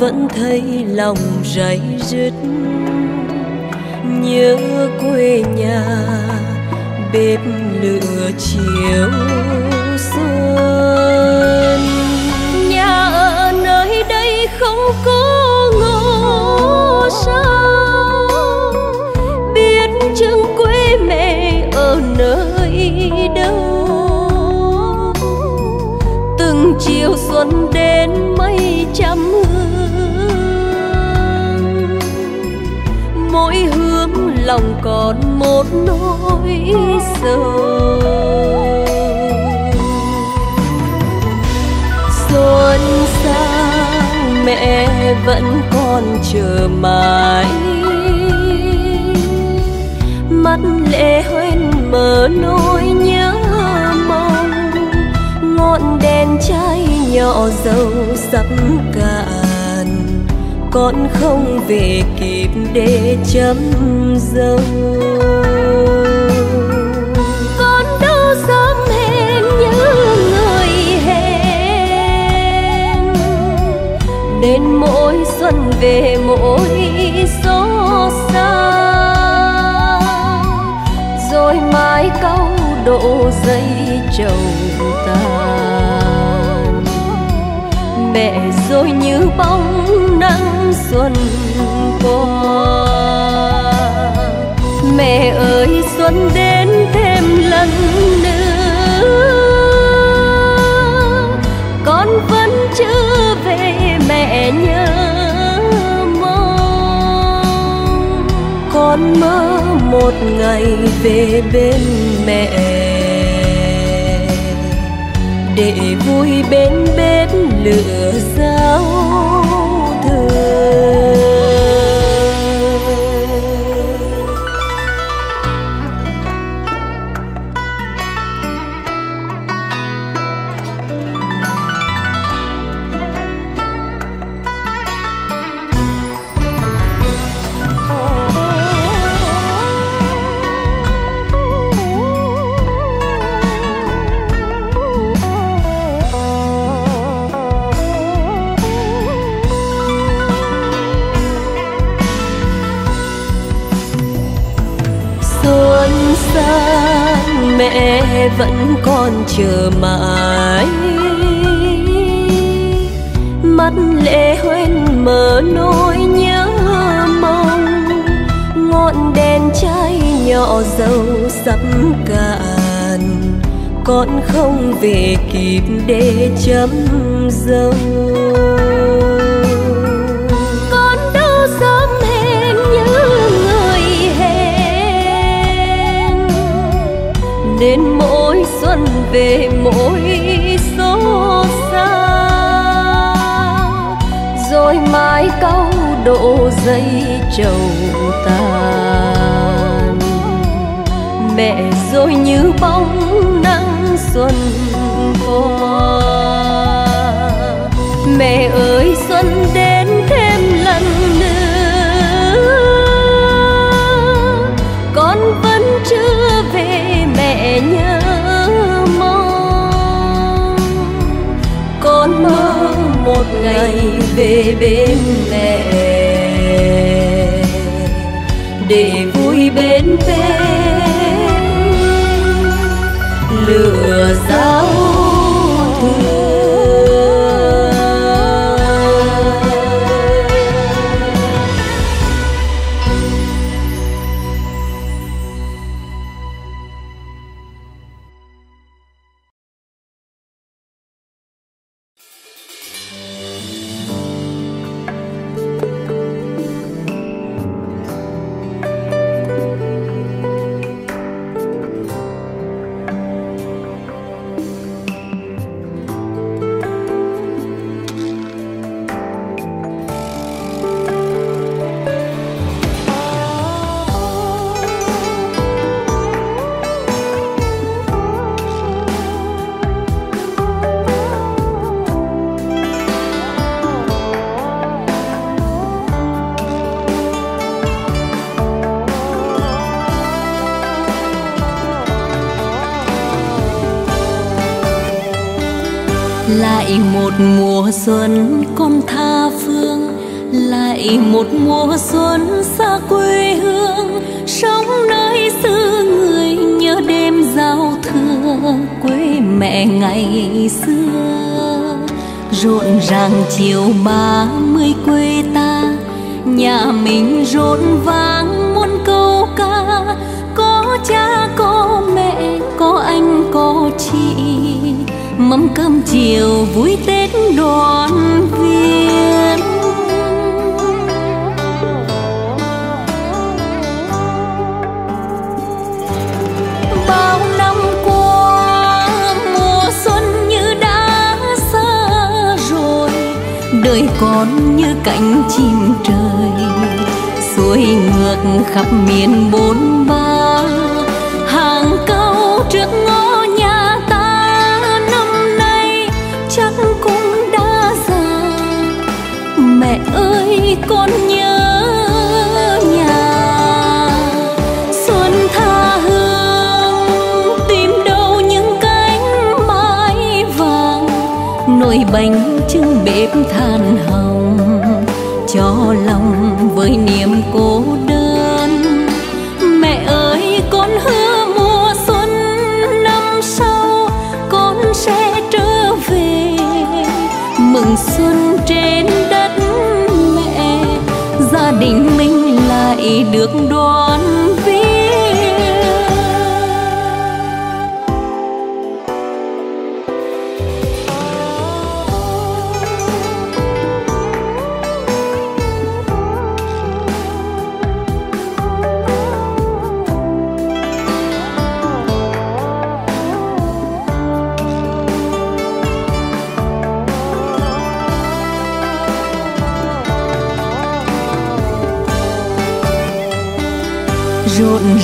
vẫn thấy lòng dày dứt nhớ quê nhà, bếp lửa chiều xuân. Nhà ở nơi đây không có ngõ sao. Biết chừng quê mẹ ở nơi đâu. Từng chiều xuân đến nỗi sầu. Xuân sang, mẹ vẫn còn chờ mãi. Mắt lệ hoen mở nỗi nhớ mong. Ngọn đèn cháy nhỏ dầu sắp cạn. Con không về kịp để chấm dâu sớm hẹn như người hẹn. Đến mỗi xuân về mỗi số xa rồi mai câu độ dây trầu tàn. Mẹ rồi như bóng nắng xuân qua. Mẹ ơi, xuân đến lần nữa. Con vẫn chưa về mẹ nhớ mong. Con mơ một ngày về bên mẹ. Để vui bên bếp lửa sao mẹ vẫn còn chờ mãi. Mắt lệ hoen mở nỗi nhớ mong, ngọn đèn cháy nhỏ dầu sắp cạn. Con không về kịp để chấm dâu đến mỗi xuân về mỗi số xa. Rồi mai câu độ dây trầu tàn. Mẹ rồi như bóng nắng xuân qua. Mẹ ơi, xuân đến một ngày về bên mẹ. Mùa xuân con tha phương, lại một mùa xuân xa quê hương. Sống nơi xứ người nhớ đêm giao thừa, quê mẹ ngày xưa. Rộn ràng chiều ba mươi quê ta, nhà mình rộn vang muôn câu ca. Có cha, có mẹ, có anh, có chị mâm cơm chiều vui tết đoàn viên. Bao năm qua, mùa xuân như đã xa rồi, đời con như cánh chim trời, xuôi ngược khắp miền bốn ba nồi bánh trưng bếp than hồng cho lòng với niềm nước đổ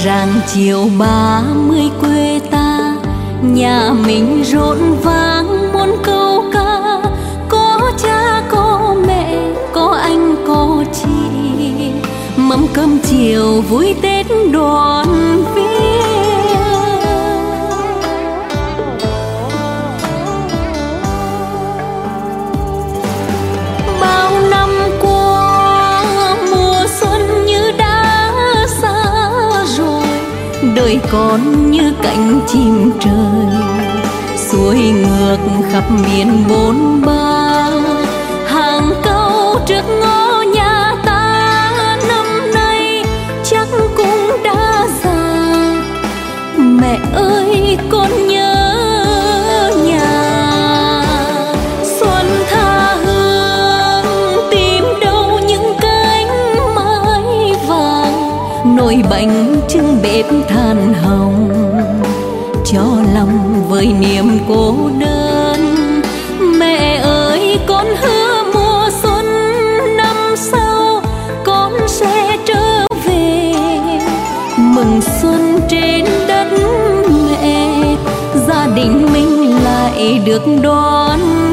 rằng chiều ba mươi quê ta, nhà mình rộn vang muôn câu ca. Có cha, có mẹ, có anh, có chị. Mâm cơm chiều vui tết đoàn viên đời con như cánh chim trời xuôi ngược khắp miền bốn ba. Hàng câu trước ngõ nhà ta năm nay chắc cũng đã già. Mẹ ơi con than hồng cho lòng với niềm cô đơn. Mẹ ơi, con hứa mùa xuân năm sau con sẽ trở về. Mừng xuân trên đất mẹ, gia đình mình lại được đón.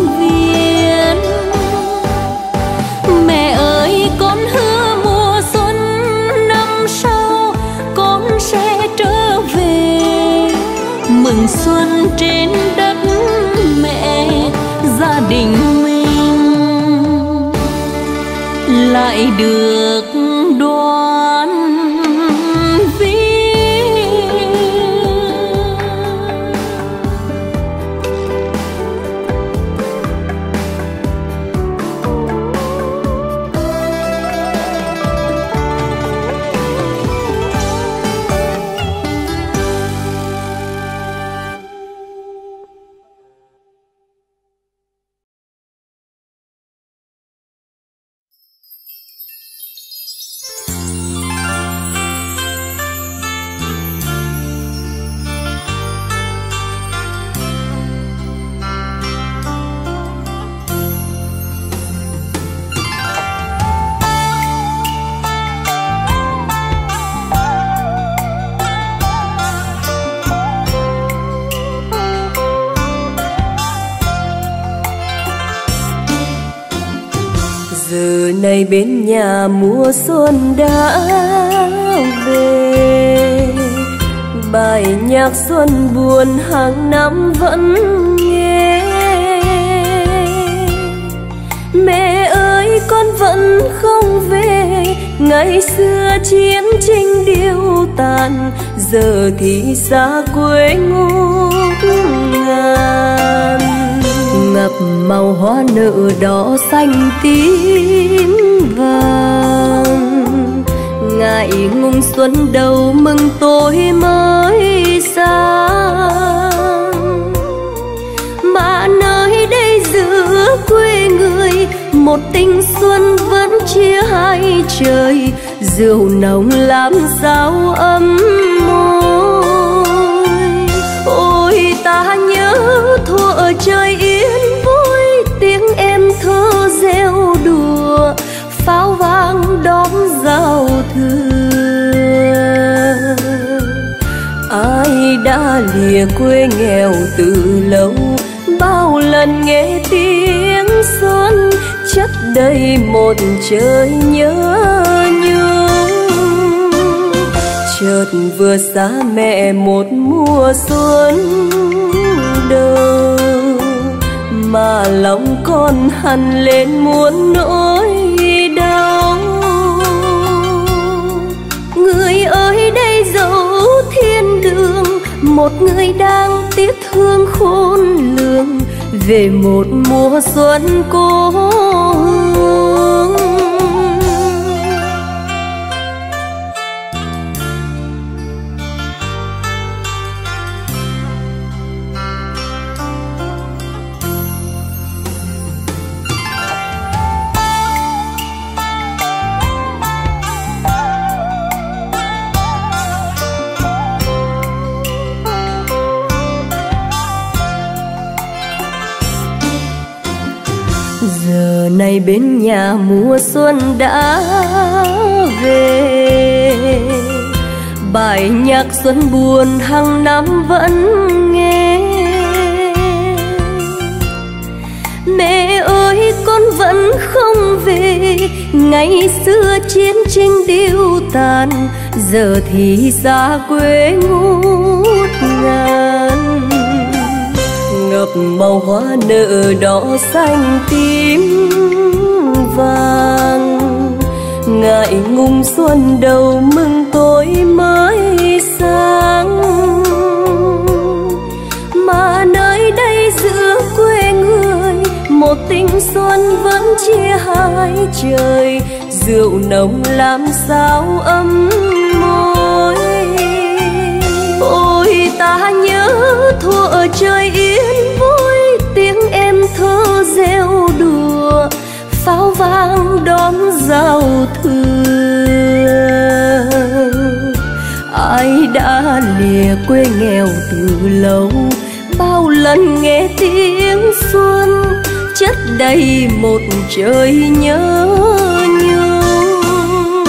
Xuân trên đất mẹ gia đình mình. Lại được mùa xuân đã về. Bài nhạc xuân buồn hàng năm vẫn nghe. Mẹ ơi, con vẫn không về. Ngày xưa chiến tranh điêu tàn, giờ thì xa quê ngút ngàn. Ngập màu hoa nở đỏ xanh tím vàng. Ngại ngung xuân đầu mừng tôi mới sang. Mà nơi đây giữa quê người, một tình xuân vẫn chia hai trời. Rượu nồng làm sao ấm lìa quê nghèo từ lâu. Bao lần nghe tiếng xuân chất đầy một trời nhớ nhung. Chợt vừa xa mẹ một mùa xuân đâu mà lòng con hằn lên muốn nỗi một người đang tiếc thương khôn lường về một mùa xuân cô nhà mùa xuân đã về. Bài nhạc xuân buồn hàng năm vẫn nghe. Mẹ ơi, con vẫn không về. Ngày xưa chiến tranh điêu tàn, giờ thì xa quê ngút ngàn. Ngập màu hoa nở đỏ xanh tím vàng. Ngại ngung xuân đầu mừng tối mới sáng. Mà nơi đây giữa quê người, một tình xuân vẫn chia hai trời. Rượu nồng làm sao ấm môi? Ôi, ta nhớ thuở trời yên sóng giao thừa. Ai đã lìa quê nghèo từ lâu, bao lần nghe tiếng xuân, chất đầy một trời nhớ nhung.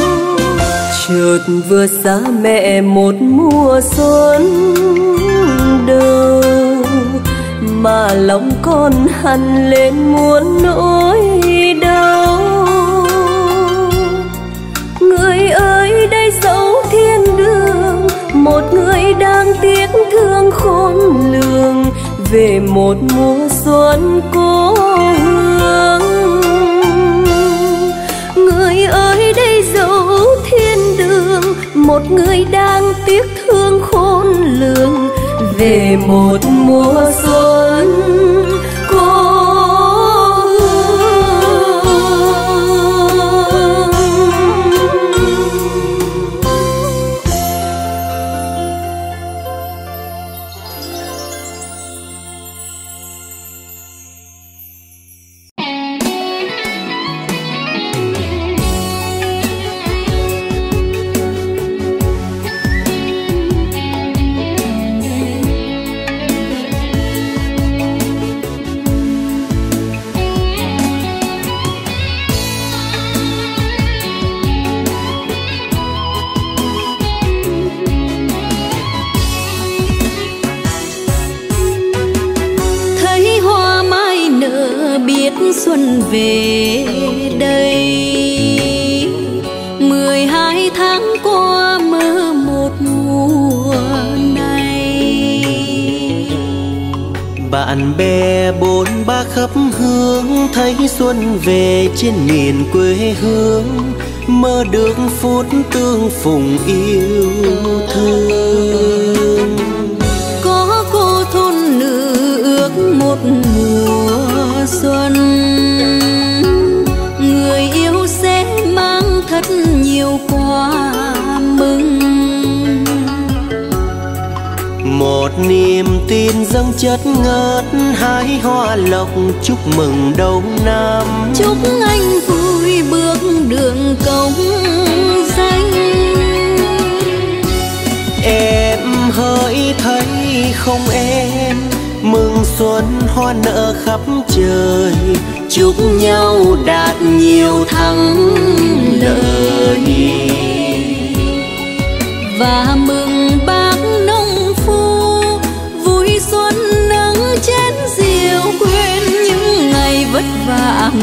Chợt vừa xa mẹ một mùa xuân đâu mà lòng con hằn lên muôn nỗi thiên đường, một người đang tiếc thương khôn lường, về một mùa xuân cô hương. Người ơi, đây dấu thiên đường, một người đang tiếc thương khôn lường, về một mùa xuân xuân về trên miền quê hương, mơ được phút tương phùng yêu thương. Có cô thôn nữ ước một mùa xuân, người yêu sẽ mang thật nhiều quà mừng. Một niềm tin dâng chất ngất hái hoa lộc chúc mừng đầu năm. Chúc anh vui bước đường công danh. Em hỡi thấy không em mừng xuân hoa nở khắp trời. Chúc nhau đạt nhiều thắng lợi. Và mừng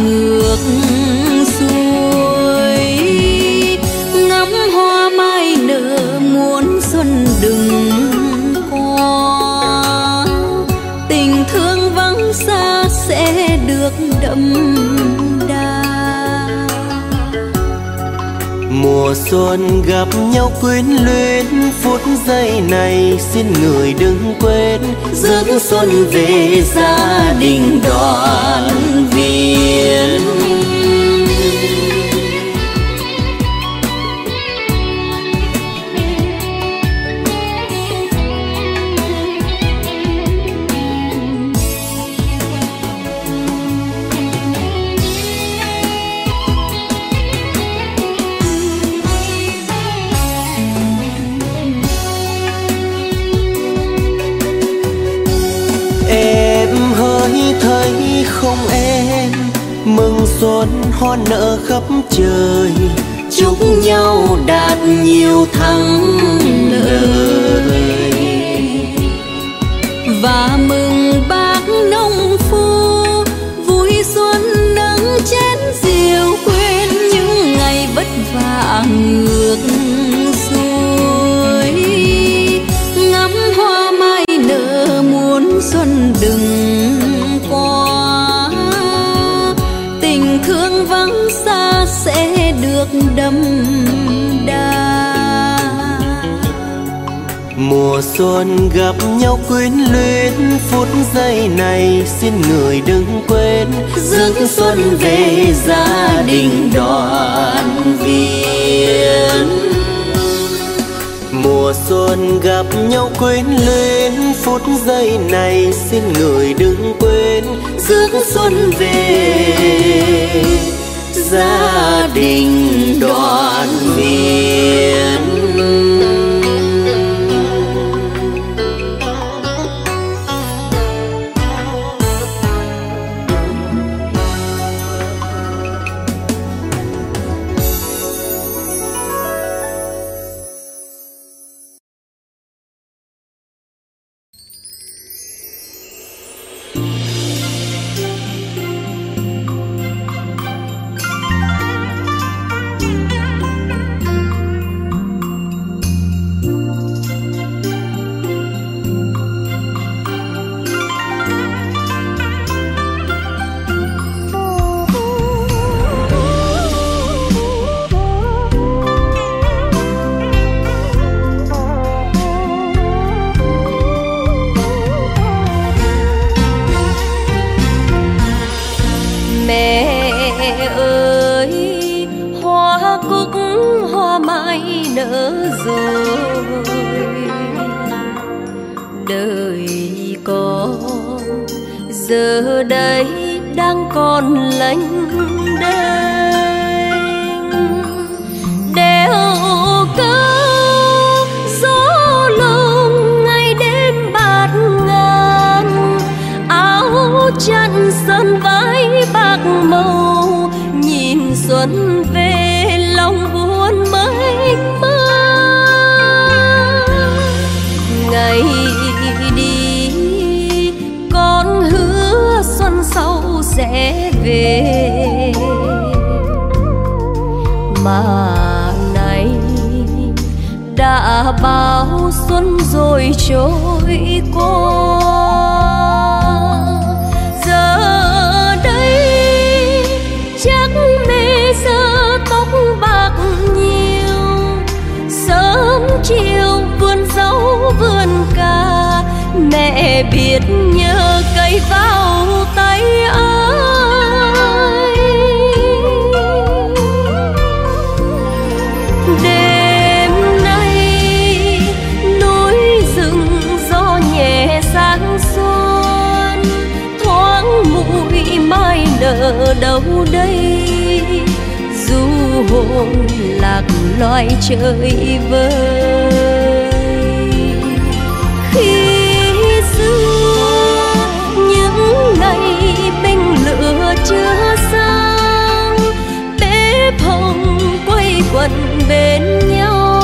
ngược xuôi. Ngắm hoa mai nở muốn xuân đừng qua tình thương vắng xa sẽ được đậm đà. Mùa xuân gặp nhau quyến luyến, phút giây này xin người đừng quên rước xuân về gia đình đoàn viên. Hoa nở khắp trời. Chúc nhau đạt nhiều thắng lợi. Và mừng bác nông phu, vui xuân nắng chén rượu quên những ngày vất vả ngược xuân gặp nhau quyến luyến, phút giây này xin người đừng quên. Dưỡng xuân về gia đình đoàn viên. Mùa xuân gặp nhau quyến luyến, phút giây này xin người đừng quên. Dưỡng xuân về gia đình đoàn viên. sẽ về. Mà nay đã bao xuân rồi trôi qua. Giờ đây chắc mê giờ tóc bạc nhiều. Sớm chiều vườn rau vườn cà, mẹ biết nhớ cây vào mộng lạc loài trời vơi. Khi xưa, những ngày binh lửa chưa sang bếp hồng quay quần bên nhau.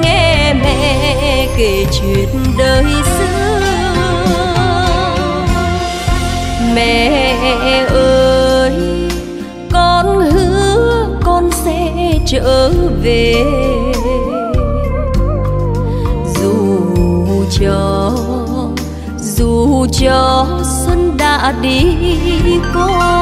Nghe mẹ kể chuyện đời xưa. Mẹ ơi trở về. Dù cho dù cho xuân đã đi qua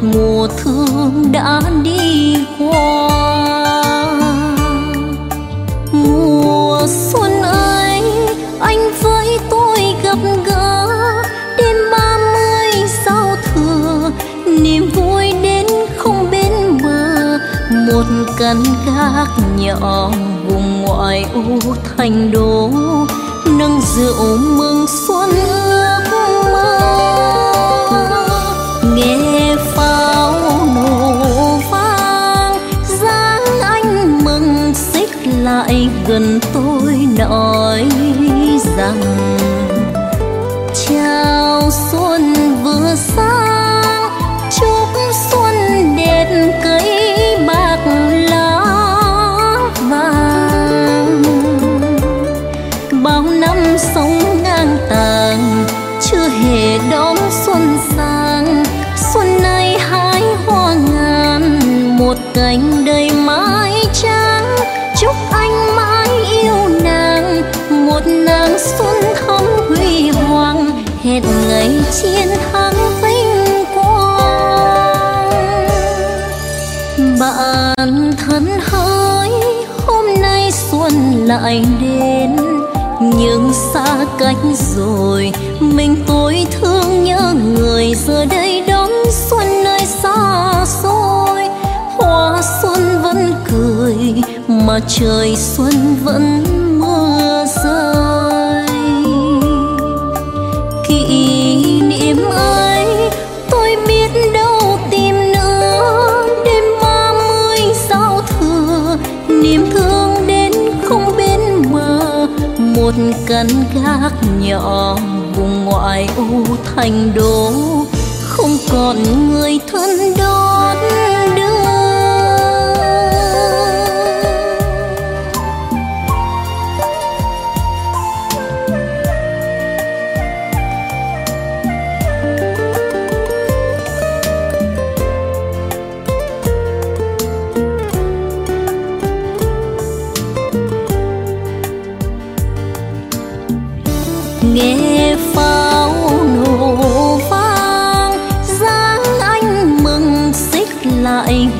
mùa thương đã đi qua. Mùa xuân ấy anh với tôi gặp gỡ. Đêm ba mươi giao thừa, niềm vui đến không bên bờ. Một căn gác nhỏ vùng ngoại ô thành đô, nâng rượu mừng xuân ơi. Gần tôi nói rằng cha bạn thân hỡi, hôm nay xuân lại đến. Nhưng xa cách rồi, mình tôi thương nhớ người, giờ đây đón xuân nơi xa xôi. Hoa xuân vẫn cười, mà trời xuân vẫn mưa rơi. Một căn gác nhỏ vùng ngoại ô thành đô không còn người thân đón.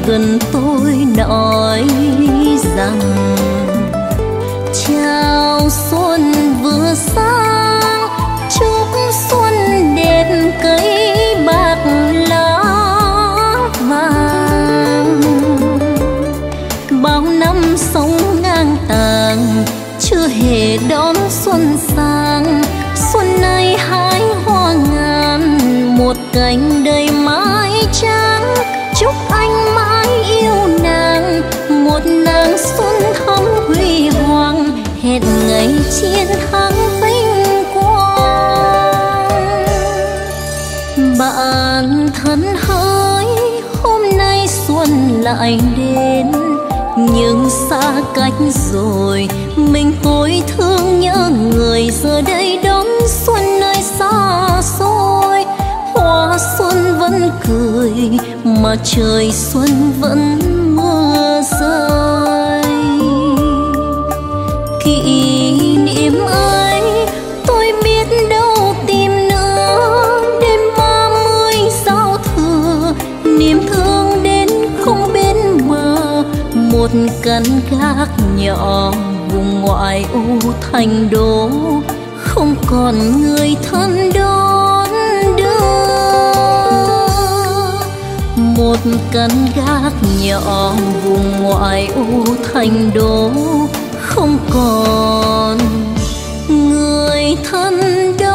Gần tôi nói rằng lại đến. Nhưng xa cách rồi, mình tôi thương nhớ người. Giờ đây đón xuân nơi xa xôi, hoa xuân vẫn cười, mà trời xuân vẫn căn gác nhỏ, vùng ngoại ô thành đô, không còn người thân đón đưa. Một căn gác nhỏ, vùng ngoại ô thành đô, không còn người thân đón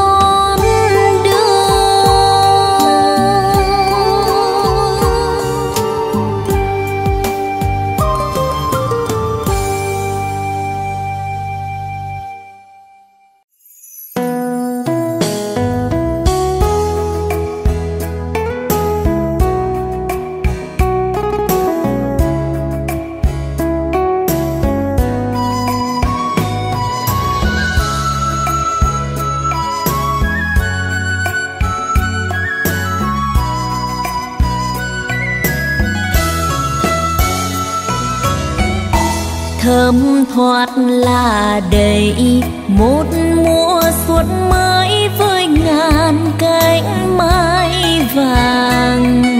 đầy một mùa xuân mới với ngàn cánh mai vàng.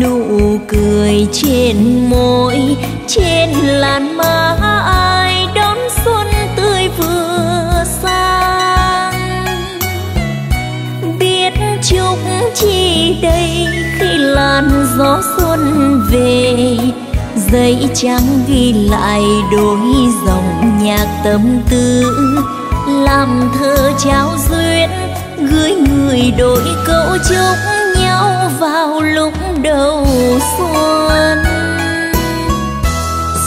Nụ cười trên môi, trên làn má ai đón xuân tươi vừa sang. Biết chúc chi đây khi làn gió xuân về, giấy trắng ghi lại đôi dòng nhạc tâm tư, làm thơ trao duyên, gửi người đổi câu chúc nhau vào lúc đầu xuân.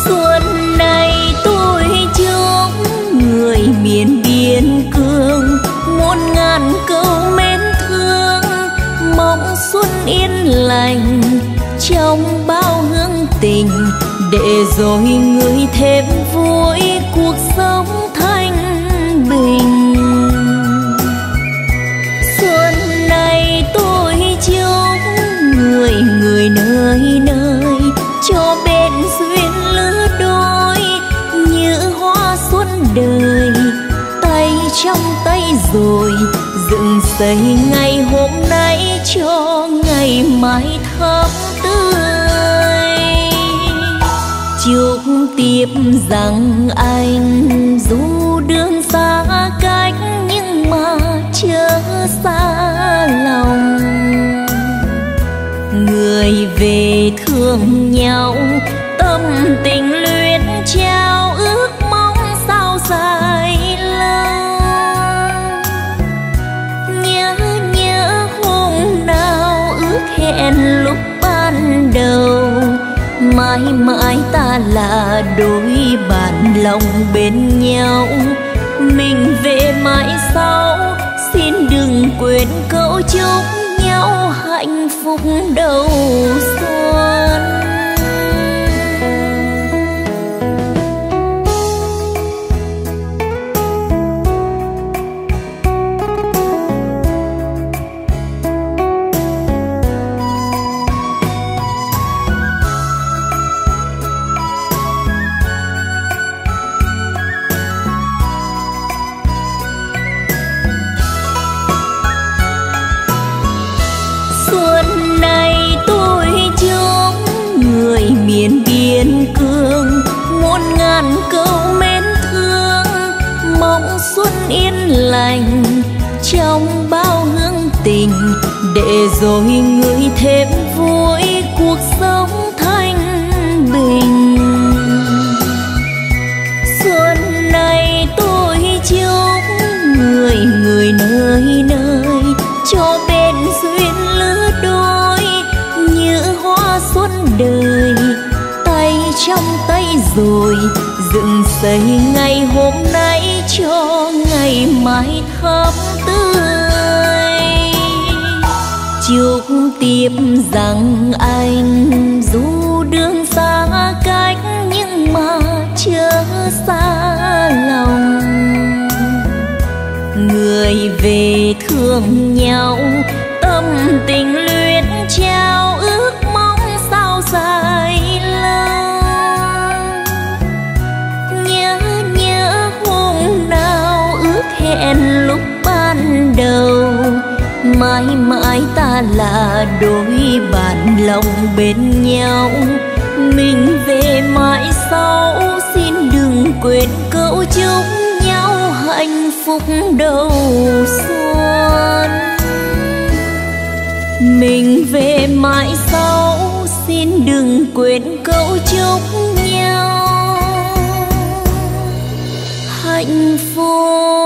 Xuân này tôi chúc, người miền biên cương, muôn ngàn câu mến thương, mong xuân yên lành trong bao hương tình để rồi người thêm vui cuộc sống thanh bình. Xuân này tôi chúc người người nơi nơi, cho bên duyên lứa đôi, như hoa xuân đời. Tay trong tay rồi, dựng xây ngày hôm nay cho ngày mai thắm. Tiếp rằng anh dù đường xa cách nhưng mà chớ xa lòng. Người về thương nhau, tâm tình luyến trao ước mong sao dài lâu. Nhớ nhớ hôm nào ước hẹn mãi mãi ta là đôi bạn lòng bên nhau mình về mãi sau, xin đừng quên câu chúc nhau hạnh phúc đâu. Lành trong bao hương tình, để rồi người thêm vui cuộc sống thanh bình. Xuân này tôi chúc người người nơi nơi, cho bên rồi, dựng xây ngày hôm nay cho ngày mai thắm tươi. Chúc tiếp rằng anh dù đường xa cách nhưng mà chớ xa lòng. Người về thương nhau, tâm tình luyến trao ước mong sao dài Em hẹn lúc ban đầu. Mãi mãi ta là đôi bạn lòng bên nhau. Mình về mãi sau, xin đừng quên câu chúc nhau hạnh phúc đầu xuân. Mình về mãi sau, xin đừng quên câu chúc nhau. Hạnh phúc.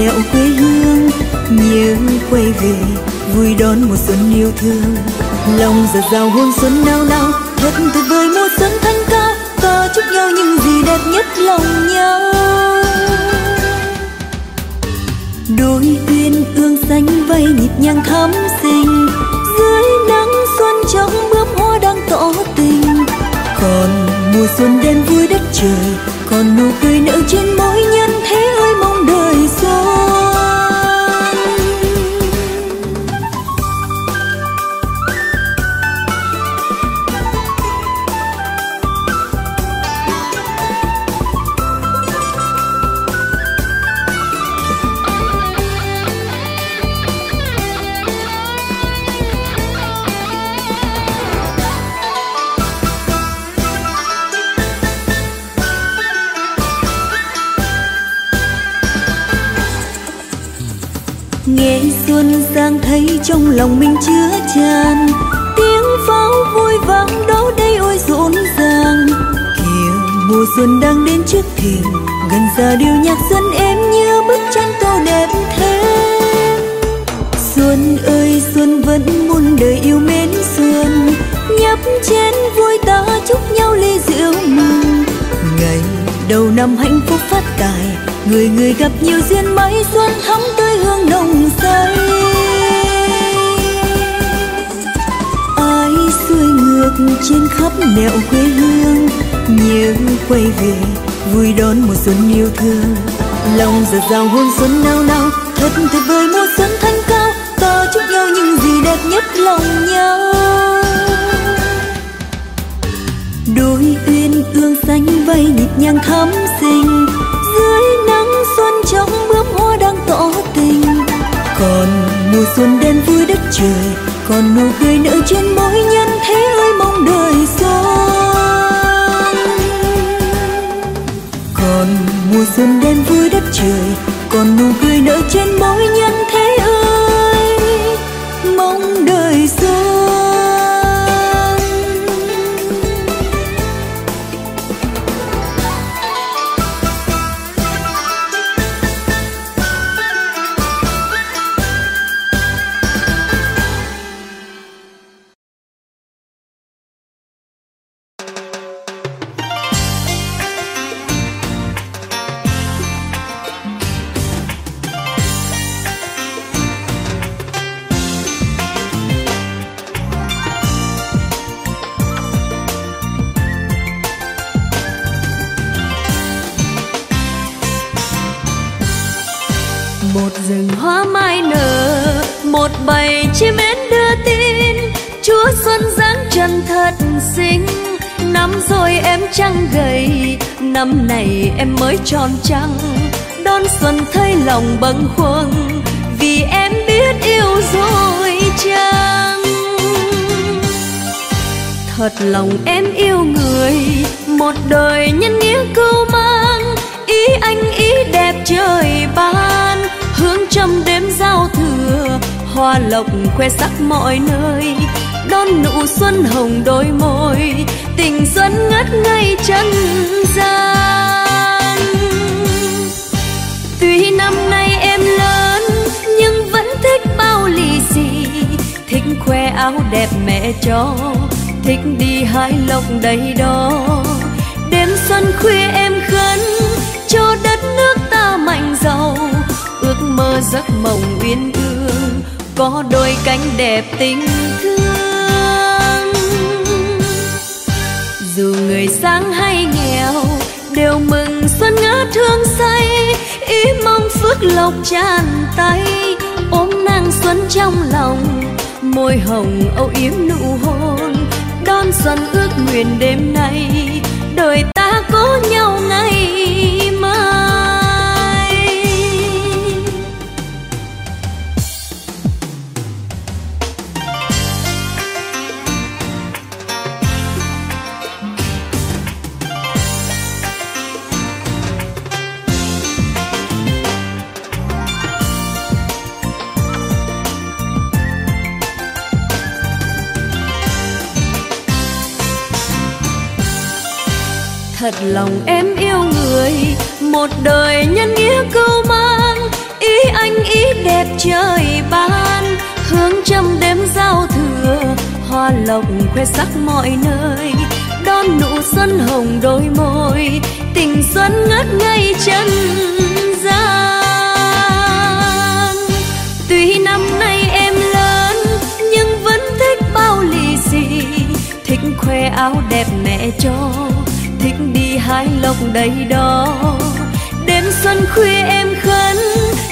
Nẻo quê hương nhớ quay về vui đón mùa xuân yêu thương. Lòng giật rào hôn xuân nao nao thật tuyệt vời mùa xuân thanh cao ta chúc nhau những gì đẹp nhất lòng nhau. Đôi uyên ương xanh vây nhịp nhàng thắm xinh, dưới nắng xuân trong bướm hoa đang tỏ tình. Còn mùa xuân đen vui đất trời, còn nụ cười nở trên môi nhân thế ơi thấy trong lòng mình chứa tràn. Tiếng pháo vui vang đó đây ôi rộn ràng. Kìa, mùa xuân đang đến trước thềm. Gần giờ điều nhạc xuân em như bức tranh tô đẹp thế. Xuân ơi, xuân vẫn muôn đời yêu mến xuân nhấp chén vui ta chúc nhau ly rượu mừng. Ngày đầu năm hạnh phúc phát tài. Người người gặp nhiều duyên mấy xuân thắm tươi hương nồng say. Xuôi trên khắp nẻo quê hương. Nhớ quay về vui đón mùa xuân yêu thương. Lòng giật rào hôn xuân nao nao, thật tuyệt vời mùa xuân thanh cao. Ta chúc nhau những gì đẹp nhất lòng nhau. Đôi uyên ương xanh vây nhịp nhàng thắm xinh. Dưới nắng xuân trong bướm hoa đang tỏ tình. Còn mùa xuân đen vui đất trời, còn nụ cười nở trên môi nhân năm này em mới tròn trăng, đón xuân thấy lòng bâng khuâng, vì em biết yêu rồi chăng? Thật lòng em yêu người, một đời nhân nghĩa cưu mang, ý anh ý đẹp trời ban, hương trong đêm giao thừa, hoa lộc khoe sắc mọi nơi đón nụ xuân hồng đôi môi, tình xuân ngất ngây chân gian. Tuy năm nay em lớn, nhưng vẫn thích bao lì xì, thích khoe áo đẹp mẹ cho, thích đi hái lộc đầy đó đêm xuân khuya em khấn, cho đất nước ta mạnh giàu, ước mơ giấc mộng uyên ương, có đôi cánh đẹp tình người sáng hay nghèo, đều mừng xuân ngỡ thương say. Ý mong phước lộc tràn tay, ôm nàng xuân trong lòng. Môi hồng âu yếm nụ hôn, đón xuân ước nguyện đêm nay. Đời ta lòng em yêu người, một đời nhân nghĩa câu mang. Ý anh ý đẹp trời ban, hướng trăm đêm giao thừa. Hoa lộc khoe sắc mọi nơi, đón nụ xuân hồng đôi môi. Tình xuân ngất ngây chân gian tuy năm nay em lớn, nhưng vẫn thích bao lì xì. Thích khoe áo đẹp mẹ cho thích đi hái lộc đầy đó đêm xuân khuya em khấn,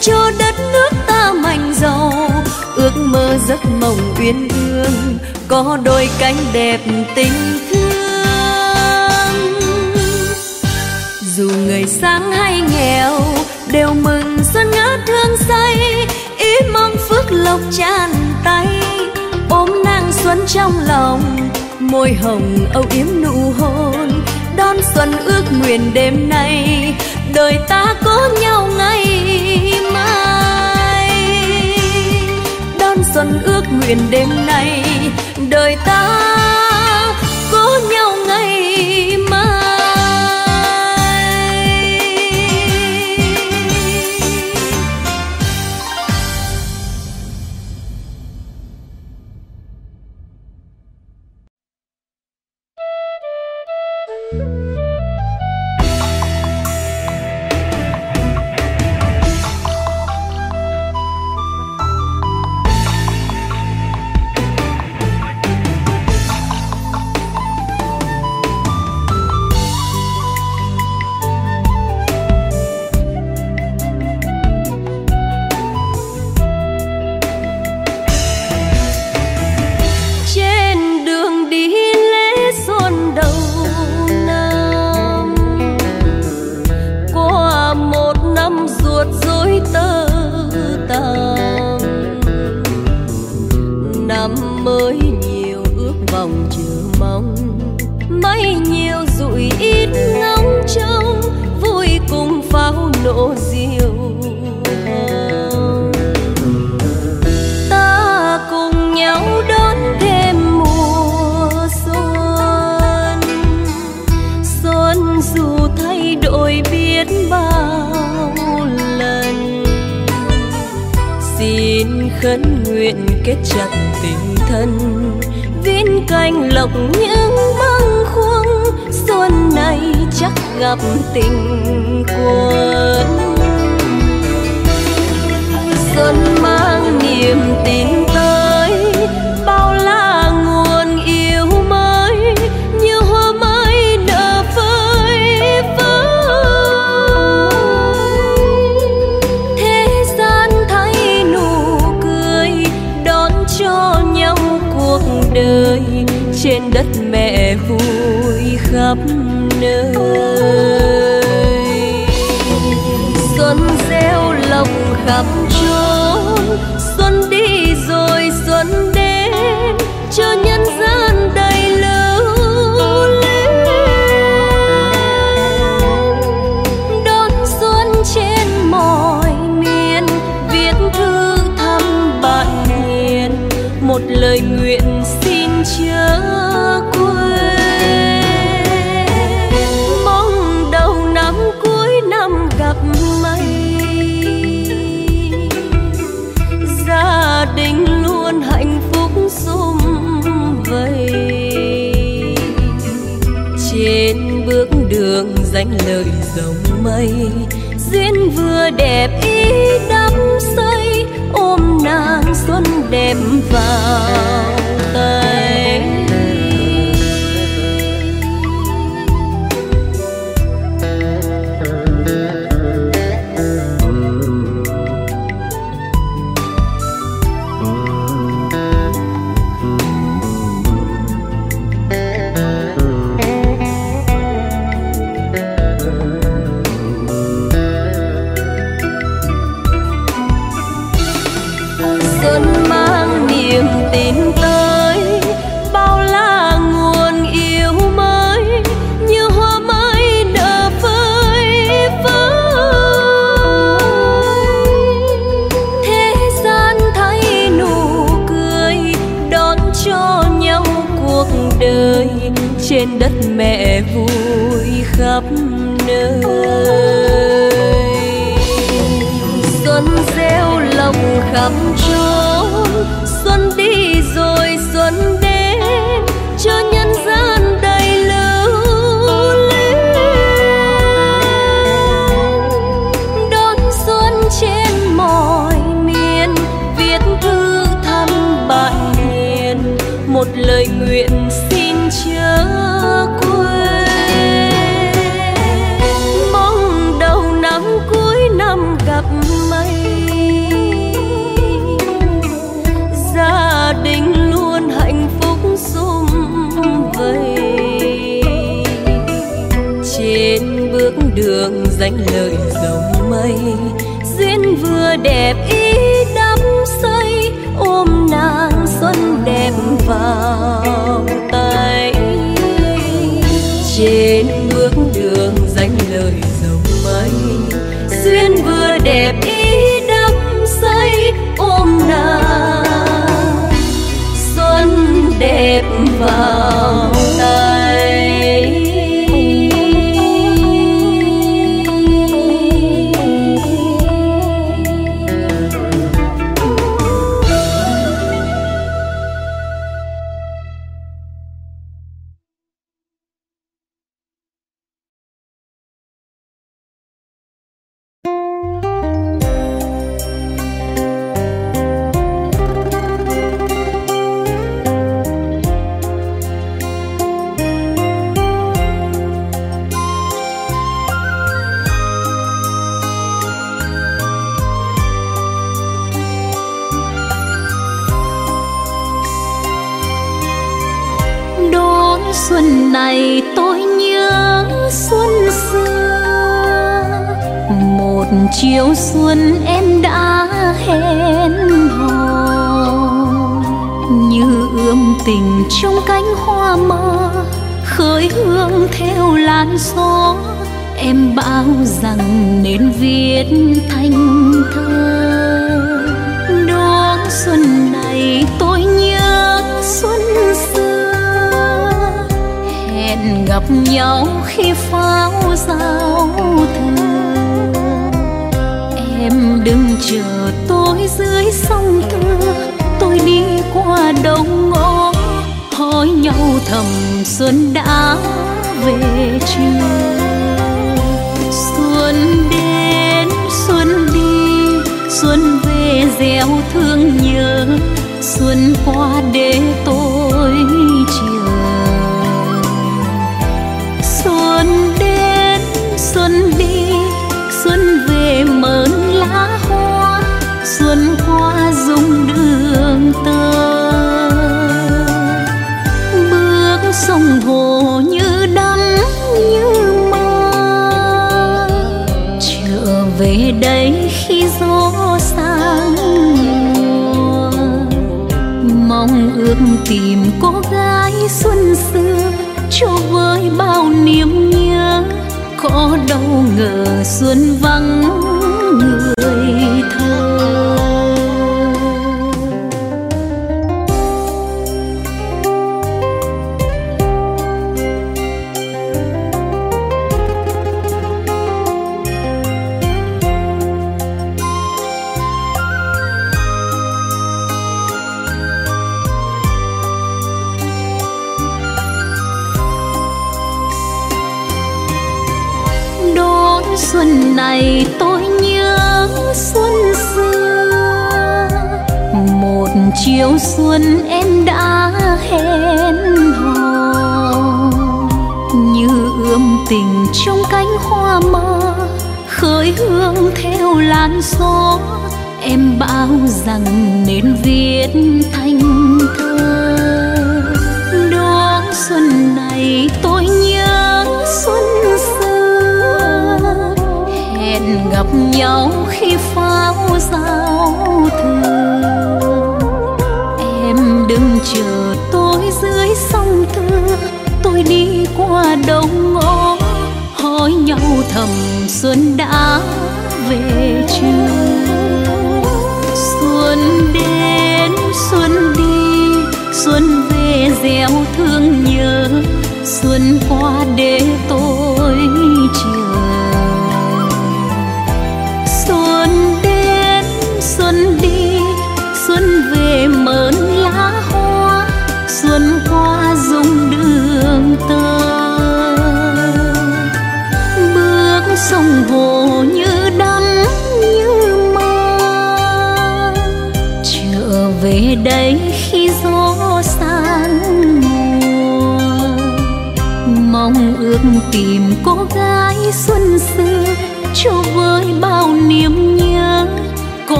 cho đất nước ta mạnh giàu. Ước mơ giấc mộng uyên ương, có đôi cánh đẹp tình thương. Dù người sáng hay nghèo, đều mừng xuân ngát thương say. Ý mong phước lộc tràn tay, ôm nàng xuân trong lòng. Môi hồng âu yếm nụ hôn đón xuân ước nguyện đêm nay, đời ta có nhau ngày mai. Đón xuân ước nguyện đêm nay, đời ta dòng mây. Duyên vừa đẹp ý đắm say ôm nàng xuân đẹp vào khắp người duyên vừa đẹp, ý đắm say, ôm nàng xuân đẹp vào tay. Trên bước đường danh lời dòng mây, duyên vừa đẹp, ý đắm say, ôm nàng xuân đẹp vào rằng nên viết thành thơ. Đón xuân này tôi nhớ xuân xưa. Hẹn gặp nhau khi pháo giao thừa. Em đừng chờ tôi dưới sông thưa. Tôi đi qua đông ngõ, hỏi nhau thầm xuân đã về chưa? Đến xuân đi, xuân về gieo thương nhớ, xuân qua để tôi chờ xuân đến, xuân đi, xuân về mơn lá hoa, xuân qua dung đường tơ. Bước sông hồ như đây khi gió sang mùa. Mong ước tìm cô gái xuân xưa, cho với bao niềm nhớ. Có đâu ngờ xuân vắng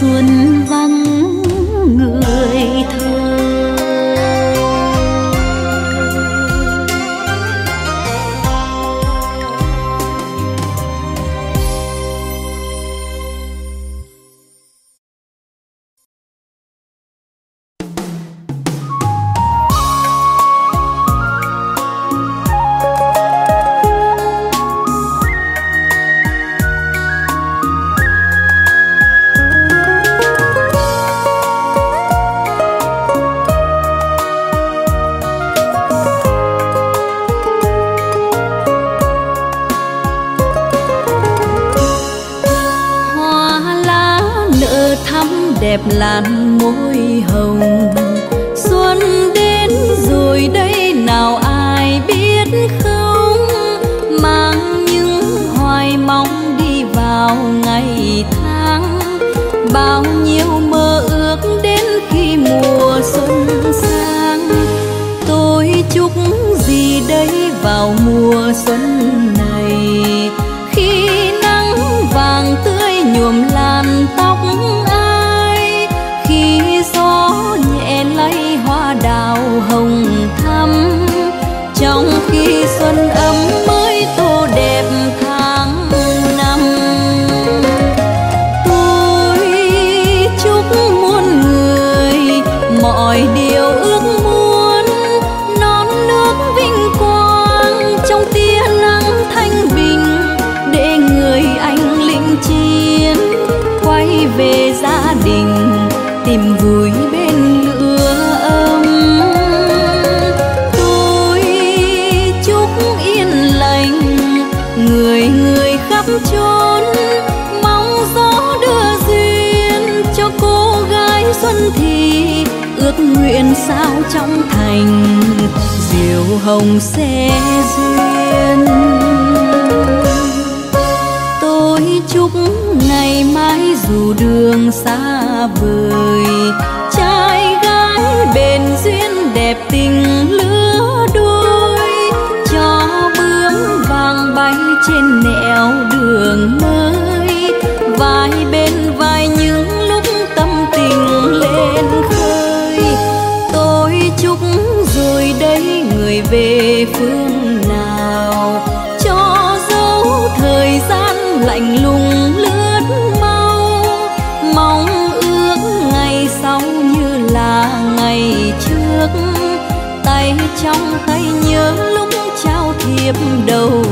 xuân vang xa vời. Trai gái bền duyên đẹp tình lứa đôi, cho bướm vàng bay trên nẻo đường mới. Vai bên vai những lúc tâm tình lên khơi. Tôi chúc rồi đây người về phương nào, cho dấu thời gian lạnh lùng trong tay nhớ lúc trao thiệp đầu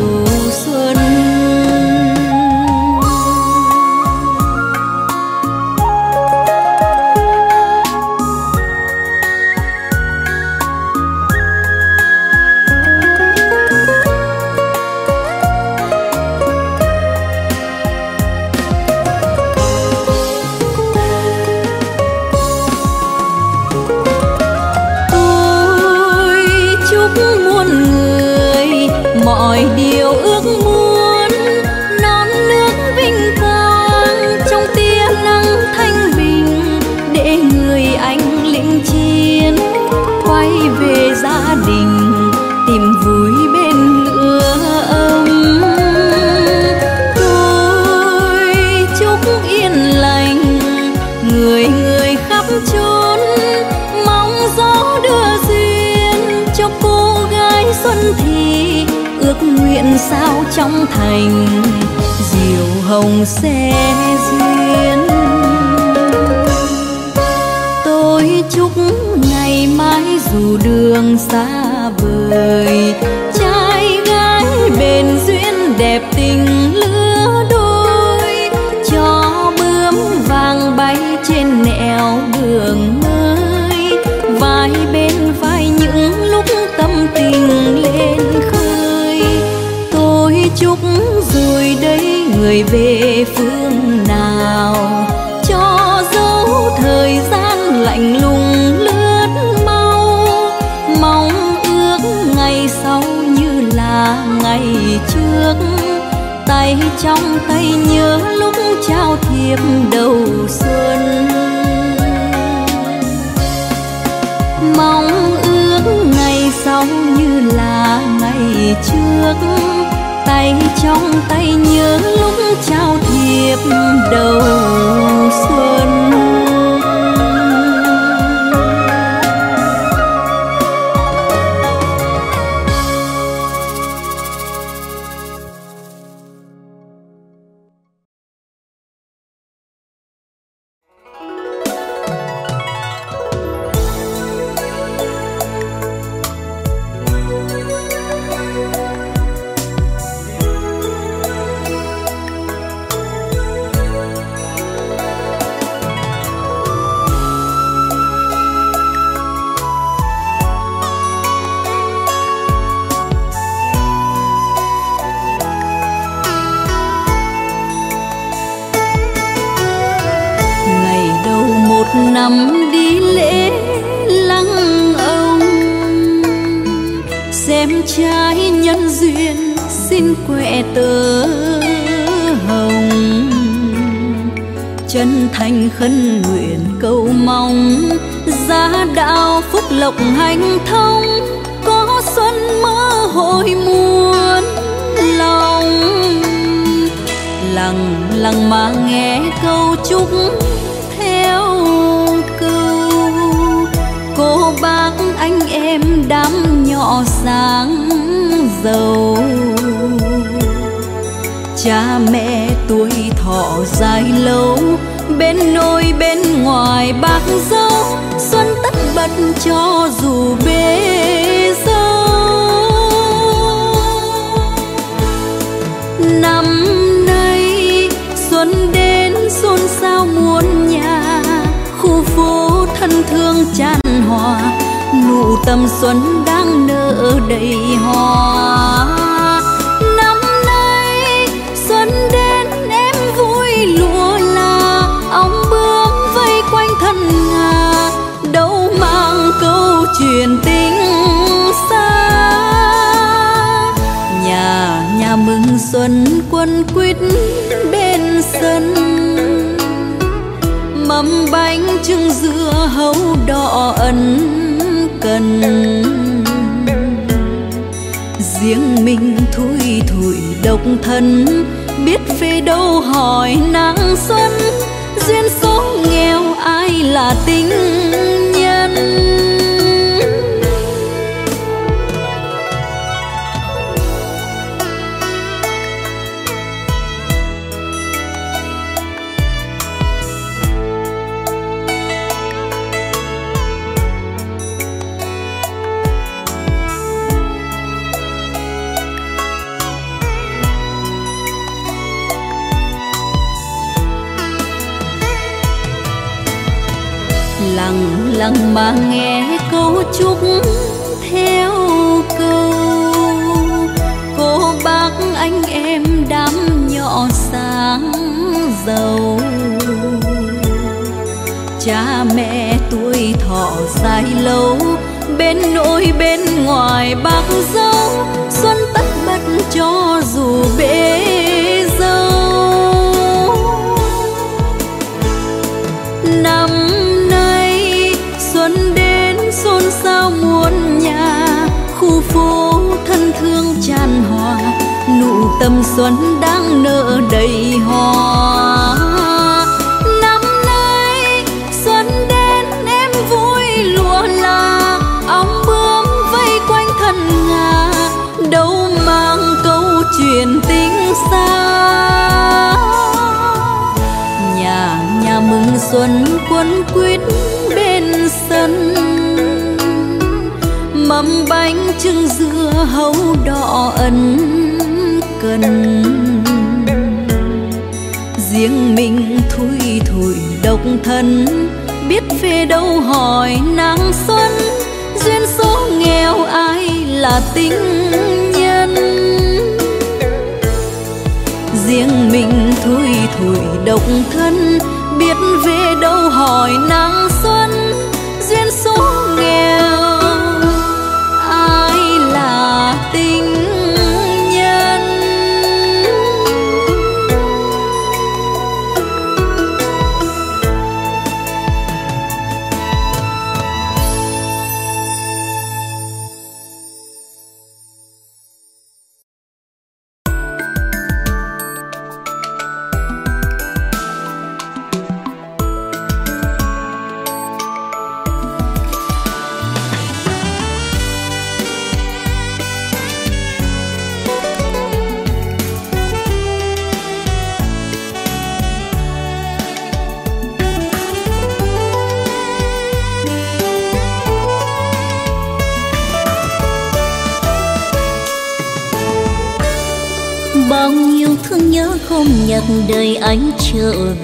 trong thành, diều hồng xe duyên tôi chúc ngày mai dù đường xa vời, trai gái bền duyên đẹp tình về phương nào. Cho dấu thời gian lạnh lùng lướt mau. Mong ước ngày sau như là ngày trước. Tay trong tay nhớ lúc trao thiệp đầu xuân. Mong ước ngày sau như là ngày trước tay trong tay nhớ lúc trao thiệp đầu xuân. nụ tầm xuân đang nở đầy hoa. Năm nay xuân đến, em vui lúa là ong bướm vây quanh thân ngà đâu mang câu chuyện tình xa. Nhà nhà mừng xuân quân quýt bên sân, mâm bánh trưng dưa hấu đỏ ẩn cần. Riêng mình thui thủi độc thân, biết về đâu hỏi nắng xuân. Duyên số nghèo ai là tình? mà nghe câu chúc theo câu. Cô bác anh em đám nhỏ sáng giàu. Cha mẹ tuổi thọ dài lâu, bên nội bên ngoài bác ra tầm xuân đang nở đầy hoa. Năm nay xuân đến, em vui lụa là ong bướm vây quanh thân ngà đâu mang câu chuyện tình xa. Nhà nhà mừng xuân quấn quýt bên sân, mâm bánh trưng dưa hấu đỏ ẩn cần riêng mình thui thủi độc thân, biết về đâu hỏi nàng xuân. Duyên số nghèo ai là tình nhân? Riêng mình thui thủi độc thân, biết về đâu hỏi nắng xuân. Duyên số nghèo ai là tình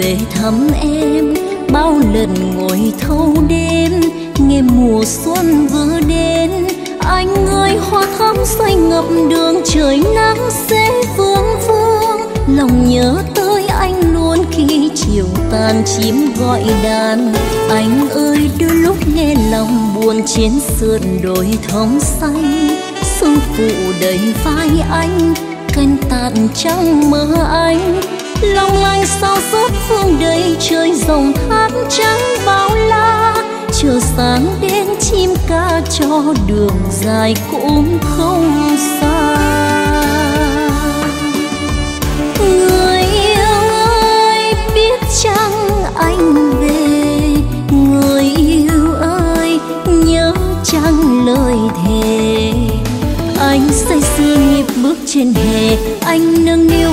về thăm em. Bao lần ngồi thâu đêm, nghe mùa xuân vừa đến. Anh ơi, hoa thắm xoay ngập đường, trời nắng sẽ vương vương. Lòng nhớ tới anh luôn khi chiều tàn chim gọi đàn. Anh ơi, đôi lúc nghe lòng buồn trên sườn đồi thông xanh sương phụ đầy vai anh, canh tàn trong mơ anh long lanh sao rớt phương đầy trời rồng thác trắng bao la. Chờ sáng đến chim ca cho đường dài cũng không xa. Người yêu ơi, biết chăng anh về? Người yêu ơi, nhớ chăng lời thề? Anh say sưa nhịp bước trên hè, anh nâng niu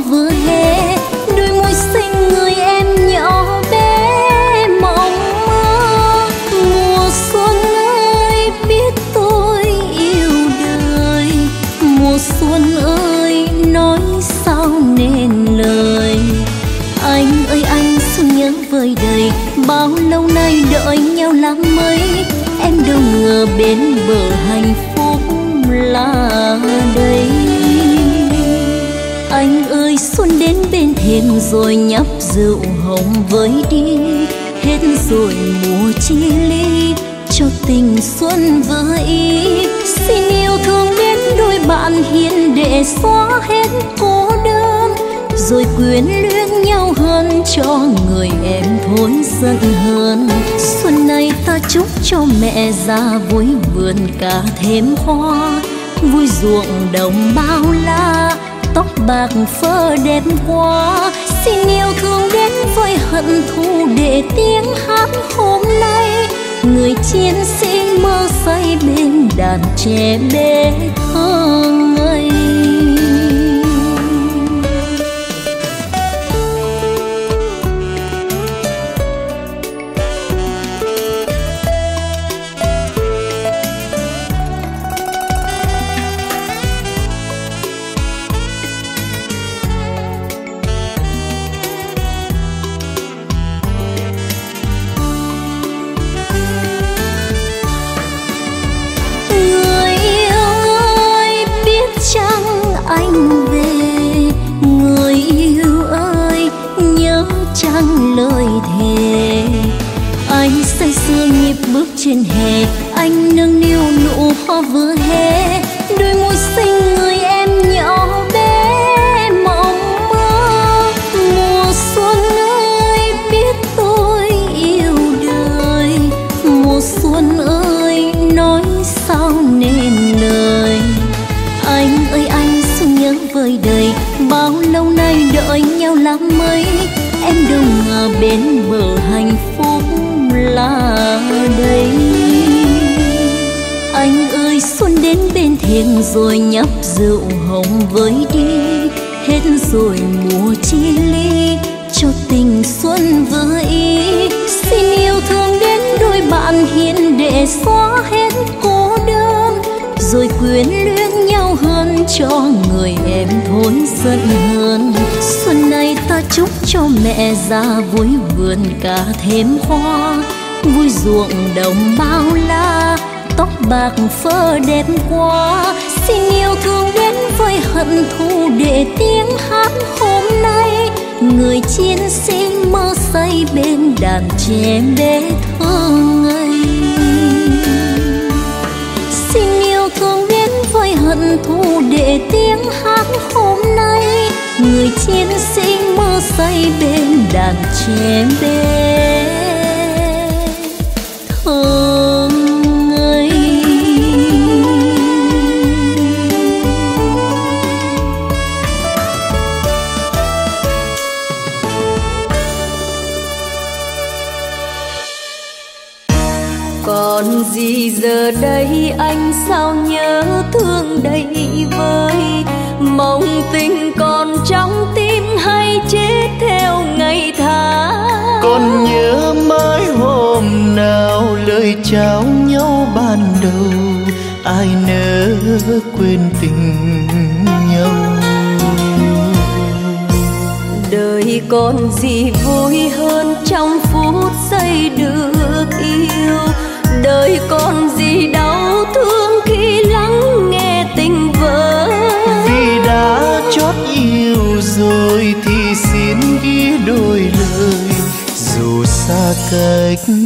vừa hé đôi môi xinh người em nhỏ bé mộng mơ. Mùa xuân ơi, biết tôi yêu đời. Mùa xuân ơi, nói sao nên lời. Anh ơi, anh xuân nhớ vời đời bao lâu nay đợi nhau lắm mấy em đâu ngờ bên bờ hạnh phúc là đây. Đến bên thềm rồi nhấp rượu hồng với đi. Hết rồi mùa chia ly, cho tình xuân với ý. Xin yêu thương đến đôi bạn hiền để xóa hết cô đơn. Rồi quyến luyến nhau hơn cho người em thôi giận hơn. Xuân này ta chúc cho mẹ ra vui vườn cả thêm hoa. Vui ruộng đồng bao la tóc bạc phơ đẹp quá. Xin yêu thương đến với hận thù để tiếng hát hôm nay. Người chiến sĩ mơ say bên đàn trẻ bé thơ ngây. Trên hè anh nâng niu nụ hoa vừa hé đôi môi xinh người em nhỏ bé mộng mơ. Mùa xuân ơi biết tôi yêu đời. Mùa xuân ơi nói sao nên lời. Anh ơi anh xuân nhớ vời đời, bao lâu nay đợi nhau lắm mấy em đâu ngờ bên bờ hạnh phúc là lên thềm rồi nhấp rượu hồng với đi. Hết rồi mùa chi ly, cho tình xuân với ý. Xin yêu thương đến đôi bạn hiền để xóa hết cô đơn. Rồi quyến luyến nhau hơn cho người em thôi giận hơn. Xuân này ta chúc cho mẹ già vui vườn cả thêm hoa. Vui ruộng đồng bao la tóc bạc phơ đẹp quá. Xin yêu thương đến với hận thù để tiếng hát hôm nay. Người chiến sĩ mơ say bên đàn trẻ bé thơ ngây xin yêu thương đến với hận thù để tiếng hát hôm nay. Người chiến sĩ mơ say bên đàn trẻ bé thơ tình còn trong tim hay chết theo ngày tháng? Còn nhớ mãi hôm nào lời chào nhau ban đầu ai nỡ quên tình nhau? Đời còn gì vui hơn cách phương trời